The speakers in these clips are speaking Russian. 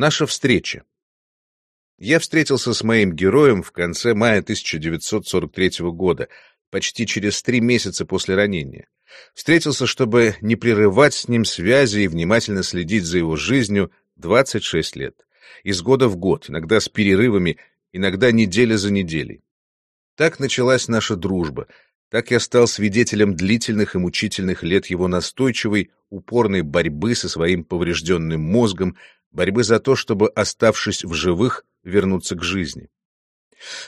Наша встреча. Я встретился с моим героем в конце мая 1943 года, почти через три месяца после ранения. Встретился, чтобы не прерывать с ним связи и внимательно следить за его жизнью 26 лет. Из года в год, иногда с перерывами, иногда неделя за неделей. Так началась наша дружба. Так я стал свидетелем длительных и мучительных лет его настойчивой, упорной борьбы со своим поврежденным мозгом, борьбы за то, чтобы, оставшись в живых, вернуться к жизни.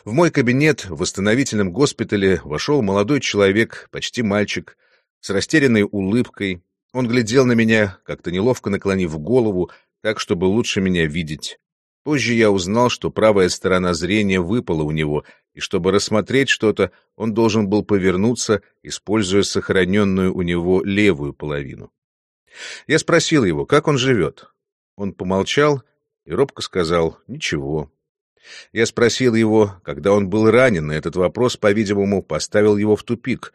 В мой кабинет в восстановительном госпитале вошел молодой человек, почти мальчик, с растерянной улыбкой. Он глядел на меня, как-то неловко наклонив голову, так, чтобы лучше меня видеть. Позже я узнал, что правая сторона зрения выпала у него, и чтобы рассмотреть что-то, он должен был повернуться, используя сохраненную у него левую половину. Я спросил его, как он живет. Он помолчал и робко сказал «Ничего». Я спросил его, когда он был ранен, и этот вопрос, по-видимому, поставил его в тупик.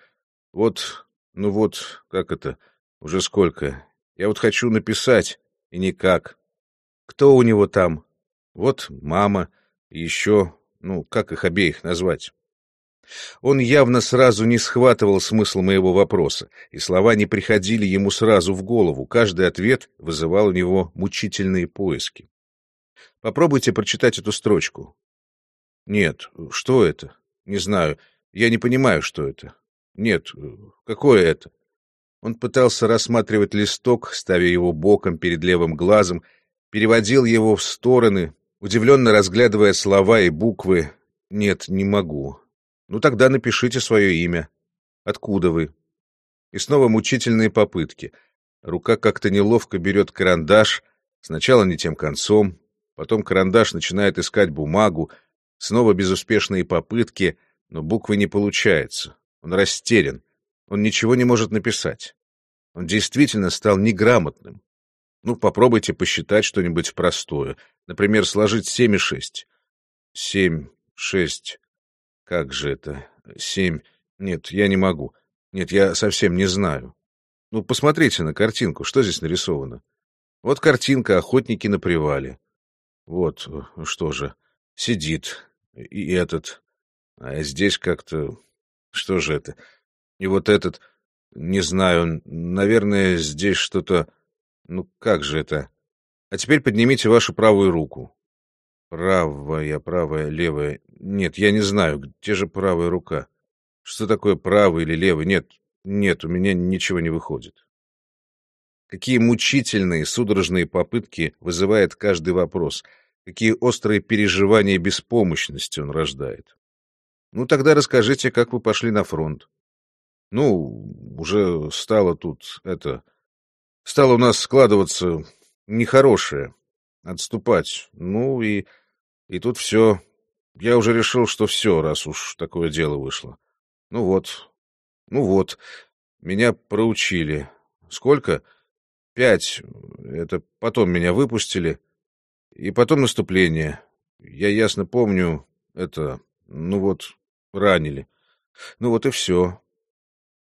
Вот, ну вот, как это, уже сколько. Я вот хочу написать, и никак. Кто у него там? Вот мама, и еще, ну, как их обеих назвать? Он явно сразу не схватывал смысл моего вопроса, и слова не приходили ему сразу в голову, каждый ответ вызывал у него мучительные поиски. Попробуйте прочитать эту строчку. Нет, что это? Не знаю. Я не понимаю, что это. Нет, какое это? Он пытался рассматривать листок, ставя его боком перед левым глазом, переводил его в стороны, удивленно разглядывая слова и буквы. Нет, не могу. Ну тогда напишите свое имя. Откуда вы? И снова мучительные попытки. Рука как-то неловко берет карандаш, сначала не тем концом, потом карандаш начинает искать бумагу, снова безуспешные попытки, но буквы не получается. Он растерян, он ничего не может написать. Он действительно стал неграмотным. Ну, попробуйте посчитать что-нибудь простое. Например, сложить семь и шесть. Семь, шесть, как же это? Семь. Нет, я не могу. Нет, я совсем не знаю. Ну, посмотрите на картинку. Что здесь нарисовано? Вот картинка «Охотники на привале». Вот, что же, сидит. И этот. А здесь как-то... Что же это? И вот этот... Не знаю, наверное, здесь что-то... Ну, как же это? А теперь поднимите вашу правую руку. Правая, правая, левая. Нет, я не знаю, где же правая рука? Что такое правый или левый? Нет, нет, у меня ничего не выходит. Какие мучительные, судорожные попытки вызывает каждый вопрос, какие острые переживания беспомощности он рождает. Ну, тогда расскажите, как вы пошли на фронт. Ну, уже стало тут, это... Стало у нас складываться нехорошее отступать. Ну и... И тут все. Я уже решил, что все, раз уж такое дело вышло. Ну вот. Ну вот. Меня проучили. Сколько? Пять. Это потом меня выпустили. И потом наступление. Я ясно помню, это... Ну вот, ранили. Ну вот и все.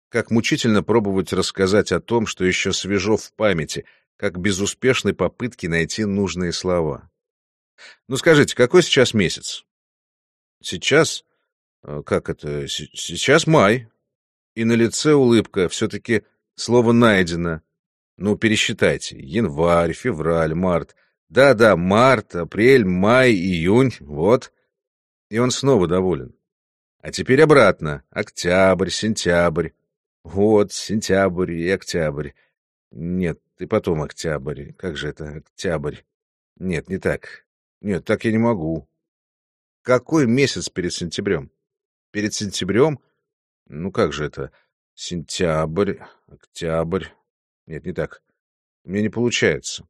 Как мучительно пробовать рассказать о том, что еще свежо в памяти — как безуспешной попытки найти нужные слова. Ну скажите, какой сейчас месяц? Сейчас? Э, как это? Сейчас май. И на лице улыбка. Все-таки слово найдено. Ну, пересчитайте. Январь, февраль, март. Да-да, март, апрель, май, июнь. Вот. И он снова доволен. А теперь обратно. Октябрь, сентябрь. Вот, сентябрь и октябрь. Нет, ты потом октябрь. Как же это, октябрь? Нет, не так. Нет, так я не могу. Какой месяц перед сентябрем? Перед сентябрем? Ну как же это? Сентябрь, октябрь. Нет, не так. У меня не получается.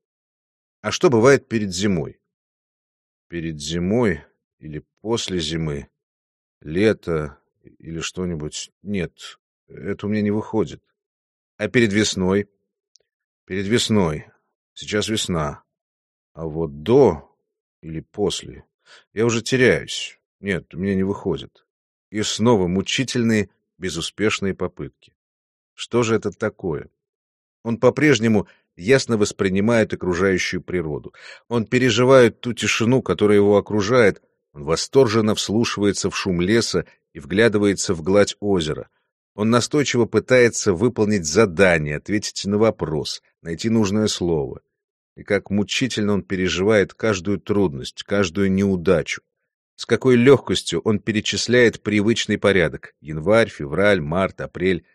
А что бывает перед зимой? Перед зимой или после зимы? Лето или что-нибудь? Нет, это у меня не выходит. А перед весной? Перед весной. Сейчас весна. А вот до или после я уже теряюсь. Нет, у меня не выходит. И снова мучительные, безуспешные попытки. Что же это такое? Он по-прежнему ясно воспринимает окружающую природу. Он переживает ту тишину, которая его окружает, он восторженно вслушивается в шум леса и вглядывается в гладь озера. Он настойчиво пытается выполнить задание, ответить на вопрос, найти нужное слово. И как мучительно он переживает каждую трудность, каждую неудачу. С какой легкостью он перечисляет привычный порядок — январь, февраль, март, апрель.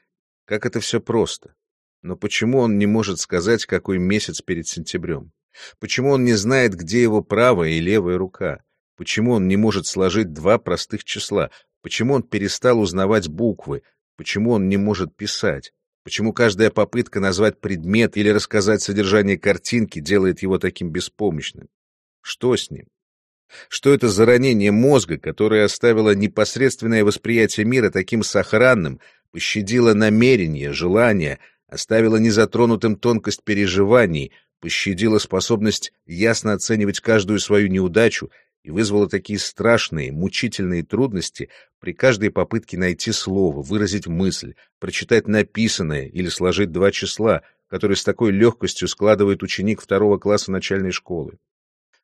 Как это все просто. Но почему он не может сказать, какой месяц перед сентябрем? Почему он не знает, где его правая и левая рука? Почему он не может сложить два простых числа? Почему он перестал узнавать буквы? Почему он не может писать? Почему каждая попытка назвать предмет или рассказать содержание картинки делает его таким беспомощным? Что с ним? Что это за ранение мозга, которое оставило непосредственное восприятие мира таким сохранным, пощадило намерение, желание, оставило незатронутым тонкость переживаний, пощадило способность ясно оценивать каждую свою неудачу и вызвало такие страшные, мучительные трудности при каждой попытке найти слово, выразить мысль, прочитать написанное или сложить два числа, которые с такой легкостью складывает ученик второго класса начальной школы.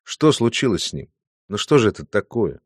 Что случилось с ним? Ну что же это такое?